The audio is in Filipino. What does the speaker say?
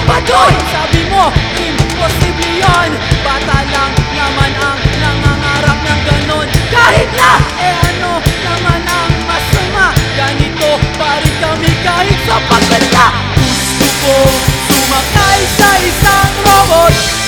Walang baduy Sabi mo, imposible yun. Bata lang naman ang nangangarap ng ganon. Kahit na, eh ano naman ang masama? Ganito pa rin kami kahit sa pagkala Gusto ko sumakay sa isang robot.